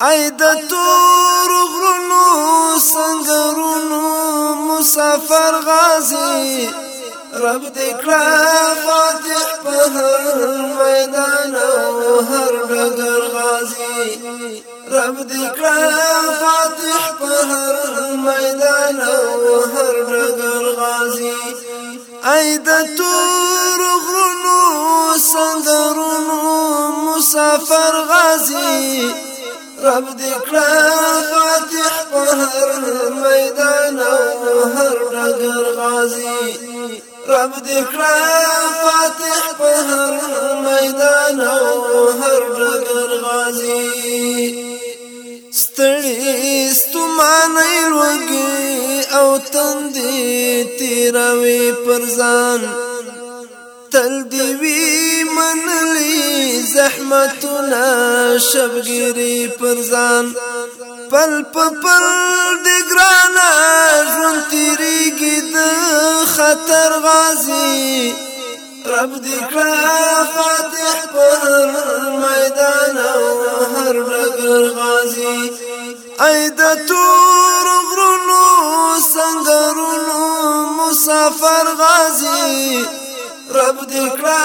ای د تور غرونو سنگرونو مسافر غازی رب دې کړه فاتح په هر میدان او هر ډګر غازی رب دې کړه فاتح په هر میدان او هر ډګر غازی ای د تور غرونو سنگرونو مسافر غازی رب دې کړه فاتح په هر میدان او هر ډګر غازي رب دې کړه فاتح په هر میدان او هر ډګر غازي ستړي ستمانه وږي او تندې تیروي پر ځان تل دی وی من زحمتونه شبګری پر ځان پل پل د ګرانا ژوند تیریږي د خطر غازي رب دې کړه فاتح پر میدان او هر لګر غازي اې د تور غرونو سنگرونو مسافر غازي رب دې کړه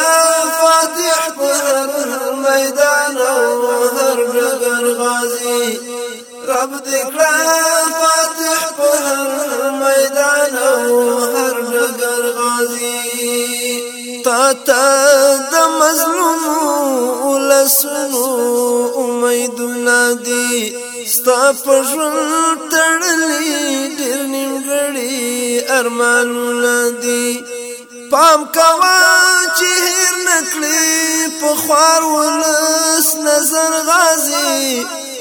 هر میدان او هر ډګر غازی رب دې کړه فاتح په هر میدان او هر ډګر غازی تا ته د مظلوم ولسمو امیدونه دي ستا په ژوند تړلې ډېر نیمګړي ارمانونه دي پام کوه چې هر نکړي په خوار ولس نظر غازي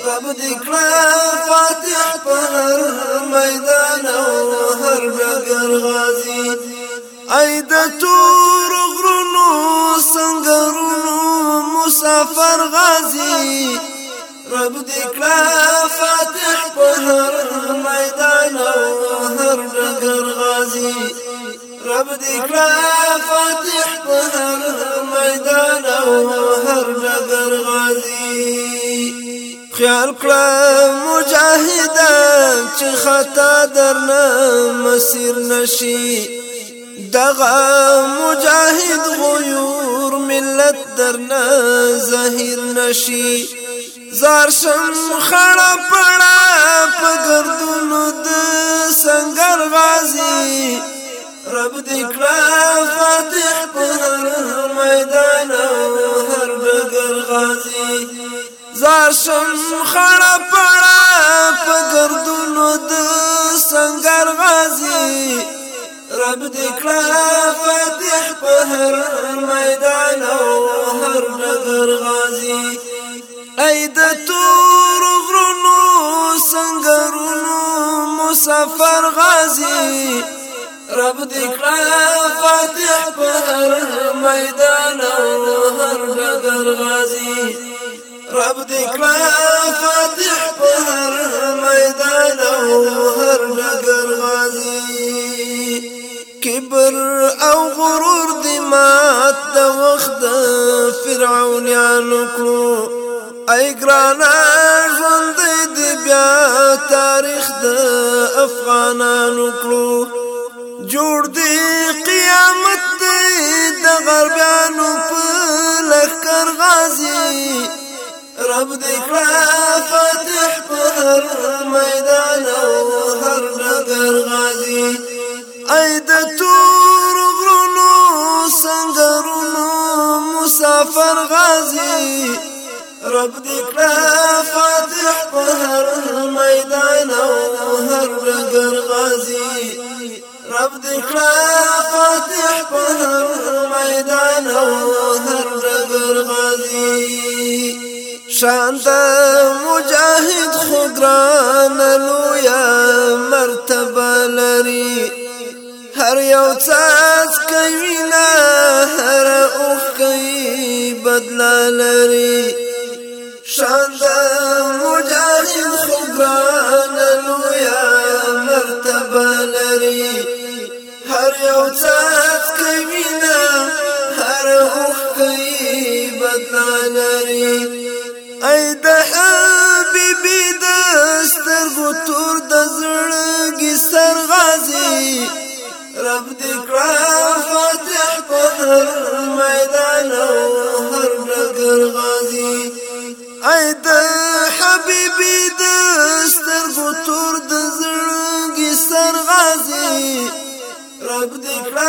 رب دې کړه فاتح په هر میدان او هر ډګر غازي اې د تور غرونو سنگرونو مسافر غازي رب دې کړه فاتح په هر میدان او هر ډګر غازي رب دې کړه فاتح په هر میدان او هر نظر غازي خیال کړه مجاهد چې خطا درنه مسیر نشي دغه مجاهد غیور ملت درنه ظاهر نشي زار شم خړه پړه په گردونو د سنگر غازي رب دې کړه فاتح پر میدان او هر ډګر غازي زار شم خړ پړه په گردونو د سنگر غازي رب دې کړه فاتح پر میدان او هر ډګر غازي اې تور غرونو سنگرونو مسافر غازي رب ذکر فاتح پر میدان او بدر رب فاتح او بدر او غرور د مات فرعون یانو کړو ای ګرانا ژوند دې بیا د افغانا کړو جوړ دی قیامت دی د غربانو په لخر غازی رب دې کړه فاتح په هر میدان او هر نګر غازی اې د تور غرونو سنگرونو مسافر غازی رب دې کړه فاتح په هر میدان او هر نګر غازی رب دې کړه فاتح په هر میدان او هر ډګر غازي شانت مجاهد خو ګران لویا مرتبه لري هر یو څاڅ کوي نه هر اوخ کوي بدلا لري شانت مجاهد خو ګران لویا مرتبه لري وینا هر اوختی بدلا لري اې د حبيبي د سترګو تور د زړګي سر غازي رب دې فاتح په هر میدان او هر ډګر غازي اې د حبيبي د سترګو تور د زړګي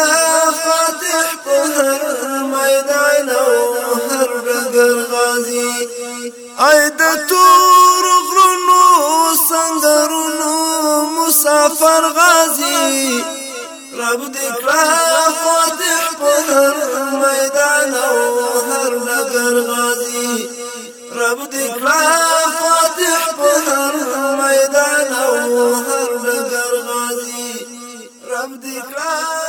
فاتح په هر میدان او هر ډګر غازي اې د تور غرونو سندرونو مسافر غازي رب دې فاتح په هر میدان او هر ډګر غازي رب دې فاتح په هر میدان او هر ډګر غازي رب دې